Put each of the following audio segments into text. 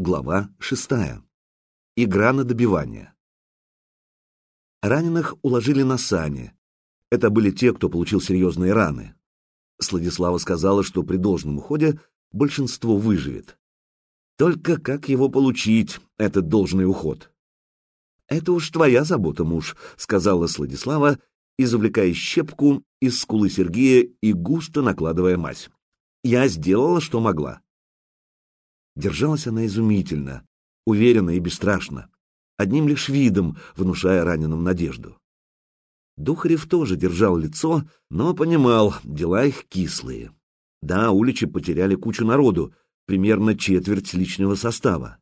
Глава шестая. Игра на добивание. Раненых уложили на сани. Это были те, кто получил серьезные раны. Сладислава сказала, что при должном уходе большинство выживет. Только как его получить, этот должный уход? «Это уж твоя забота, муж», — сказала Сладислава, извлекая щепку из скулы Сергея и густо накладывая мазь. «Я сделала, что могла». Держалась она изумительно, уверенно и бесстрашно, одним лишь видом внушая раненым надежду. Духарев тоже держал лицо, но понимал, дела их кислые. Да, уличи потеряли кучу народу, примерно четверть личного состава.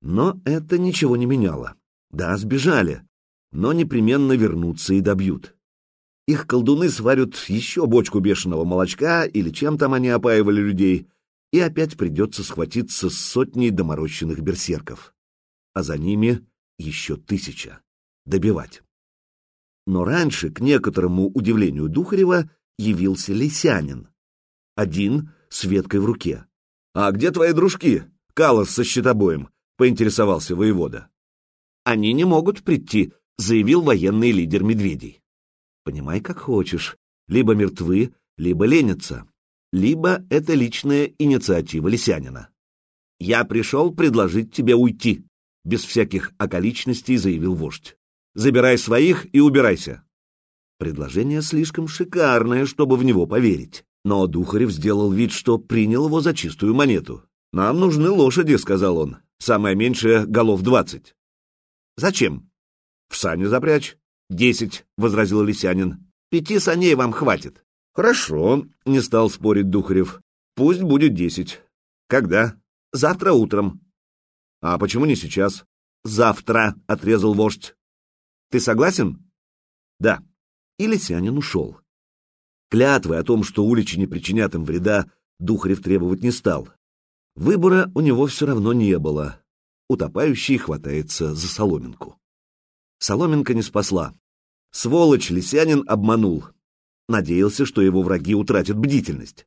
Но это ничего не меняло. Да, сбежали, но непременно вернутся и добьют. Их колдуны сварят еще бочку бешеного молочка или чем там они опаивали людей — и опять придется схватиться с сотней доморощенных берсерков. А за ними еще тысяча. Добивать. Но раньше, к некоторому удивлению Духарева, явился лисянин. Один с веткой в руке. «А где твои дружки? Калос со щитобоем?» — поинтересовался воевода. «Они не могут прийти», — заявил военный лидер медведей. «Понимай, как хочешь. Либо мертвы, либо ленятся либо это личная инициатива Лисянина. «Я пришел предложить тебе уйти», — без всяких околичностей заявил вождь. «Забирай своих и убирайся». Предложение слишком шикарное, чтобы в него поверить. Но Духарев сделал вид, что принял его за чистую монету. «Нам нужны лошади», — сказал он. «Самое меньшее — голов двадцать». «Зачем?» «В сани запрячь». «Десять», — возразил Лисянин. «Пяти саней вам хватит». Хорошо, не стал спорить Духарев. Пусть будет десять. Когда? Завтра утром. А почему не сейчас? Завтра, отрезал вождь. Ты согласен? Да. И Лисянин ушел. Клятвы о том, что уличи не причинят им вреда, Духарев требовать не стал. Выбора у него все равно не было. Утопающий хватается за соломинку. Соломинка не спасла. Сволочь Лисянин обманул надеялся, что его враги утратят бдительность.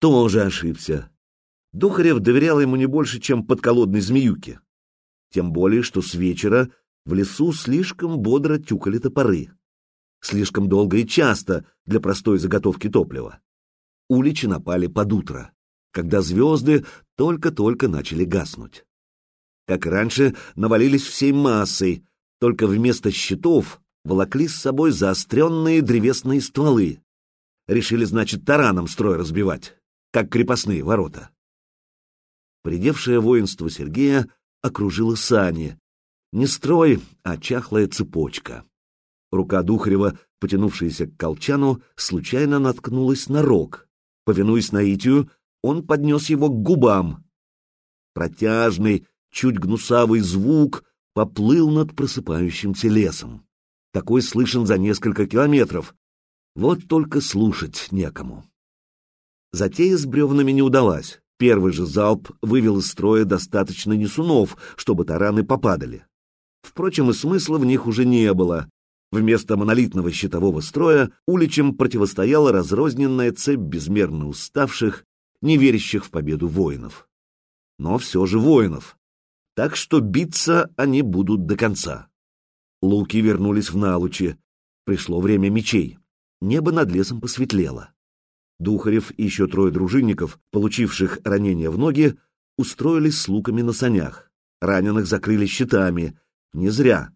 Тоже ошибся. Духарев доверял ему не больше, чем подколодной змеюке. Тем более, что с вечера в лесу слишком бодро тюкали топоры. Слишком долго и часто для простой заготовки топлива. Уличи напали под утро, когда звезды только-только начали гаснуть. Как раньше, навалились всей массой, только вместо щитов волокли с собой заостренные древесные стволы. Решили, значит, тараном строй разбивать, как крепостные ворота. Придевшее воинство Сергея окружило сани. Не строй, а чахлая цепочка. Рука Духарева, потянувшаяся к колчану, случайно наткнулась на рог. Повинуясь наитию, он поднес его к губам. Протяжный, чуть гнусавый звук поплыл над просыпающимся лесом. Такой слышен за несколько километров. Вот только слушать некому. Затея с бревнами не удалась. Первый же залп вывел из строя достаточно несунов, чтобы тараны попадали. Впрочем, и смысла в них уже не было. Вместо монолитного щитового строя уличем противостояла разрозненная цепь безмерно уставших, не верящих в победу воинов. Но все же воинов. Так что биться они будут до конца. Луки вернулись в Налучи. Пришло время мечей. Небо над лесом посветлело. Духарев и еще трое дружинников, получивших ранения в ноги, устроились с луками на санях. Раненых закрыли щитами. Не зря.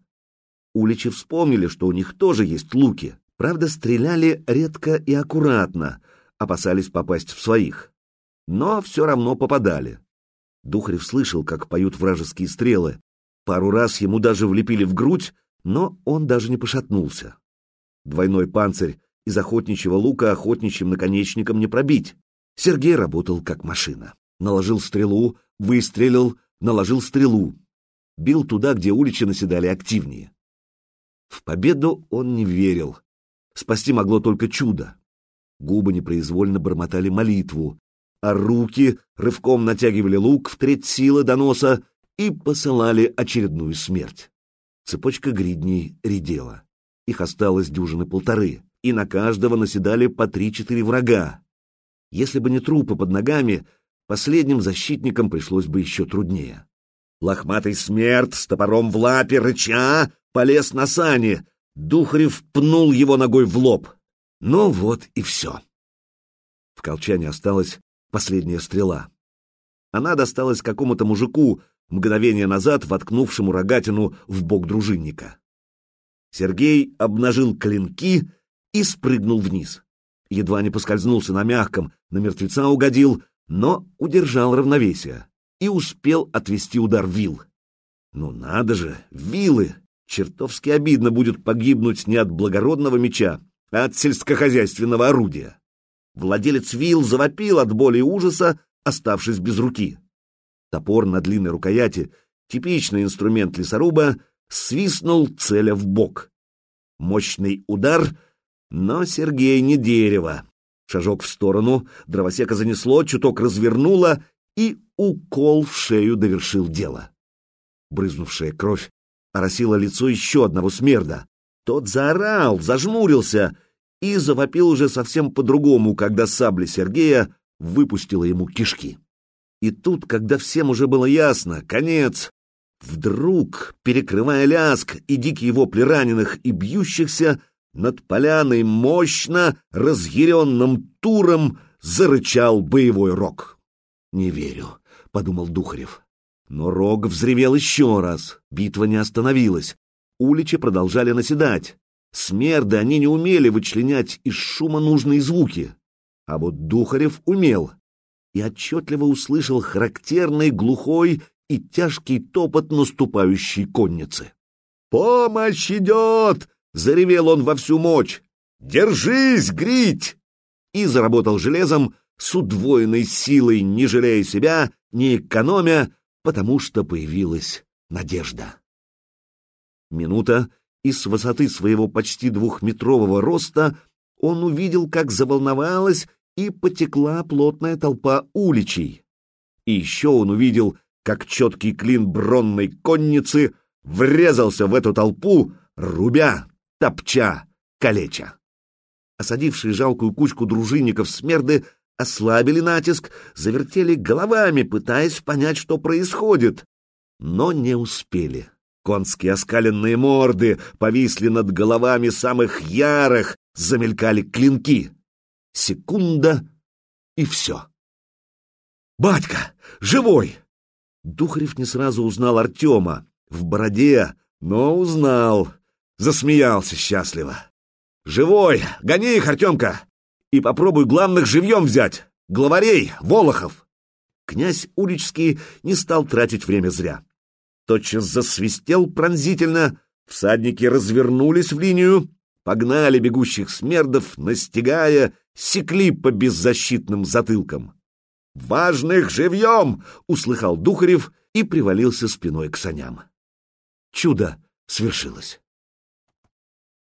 Уличи вспомнили, что у них тоже есть луки. Правда, стреляли редко и аккуратно, опасались попасть в своих. Но все равно попадали. Духарев слышал, как поют вражеские стрелы. Пару раз ему даже влепили в грудь, но он даже не пошатнулся. Двойной панцирь из охотничьего лука охотничьим наконечником не пробить. Сергей работал как машина. Наложил стрелу, выстрелил, наложил стрелу. Бил туда, где уличи наседали активнее. В победу он не верил. Спасти могло только чудо. Губы непроизвольно бормотали молитву, а руки рывком натягивали лук в треть силы до и посылали очередную смерть. Цепочка гридней редела. Их осталось дюжины полторы, и на каждого наседали по три-четыре врага. Если бы не трупы под ногами, последним защитникам пришлось бы еще труднее. Лохматый смерть с топором в лапе, рыча, полез на сани. Духарев пнул его ногой в лоб. Ну вот и все. В колчане осталась последняя стрела. Она досталась какому-то мужику, мгновение назад воткнувшему рогатину в бок дружинника. Сергей обнажил клинки и спрыгнул вниз. Едва не поскользнулся на мягком, на мертвеца угодил, но удержал равновесие и успел отвести удар вил. Ну надо же, вилы! Чертовски обидно будет погибнуть не от благородного меча, а от сельскохозяйственного орудия. Владелец вил завопил от боли и ужаса, оставшись без руки. Топор на длинной рукояти, типичный инструмент лесоруба, свистнул, целя в бок. Мощный удар, но Сергей не дерево. Шажок в сторону, дровосека занесло, чуток развернуло, и укол в шею довершил дело. Брызнувшая кровь оросила лицо еще одного смерда. Тот заорал, зажмурился и завопил уже совсем по-другому, когда сабля Сергея выпустила ему кишки. И тут, когда всем уже было ясно, конец, вдруг, перекрывая ляск и дикие вопли раненых и бьющихся, над поляной мощно, разъяренным туром зарычал боевой рог. «Не верю», — подумал Духарев. Но рог взревел еще раз. Битва не остановилась. Уличи продолжали наседать. Смерды они не умели вычленять из шума нужные звуки. А вот Духарев умел и отчетливо услышал характерный глухой и тяжкий топот наступающей конницы. «Помощь идет!» — заревел он во всю мощь. «Держись, грить!» И заработал железом с удвоенной силой, не жалея себя, не экономя, потому что появилась надежда. Минута, и с высоты своего почти двухметрового роста он увидел, как заволновалась и потекла плотная толпа уличей. И еще он увидел, как четкий клин бронной конницы врезался в эту толпу, рубя, топча, калеча. Осадившие жалкую кучку дружинников смерды ослабили натиск, завертели головами, пытаясь понять, что происходит, но не успели. Конские оскаленные морды повисли над головами самых ярых, замелькали клинки. Секунда — и все. «Батька! Живой!» Духарев не сразу узнал Артема. В бороде, но узнал. Засмеялся счастливо. «Живой! Гони их, Артемка! И попробуй главных живьем взять! Главарей, Волохов!» Князь Уличский не стал тратить время зря. Тотчас засвистел пронзительно, всадники развернулись в линию, погнали бегущих смердов, настигая, секли по беззащитным затылкам. «Важных живьем!» — услыхал Духарев и привалился спиной к саням. Чудо свершилось.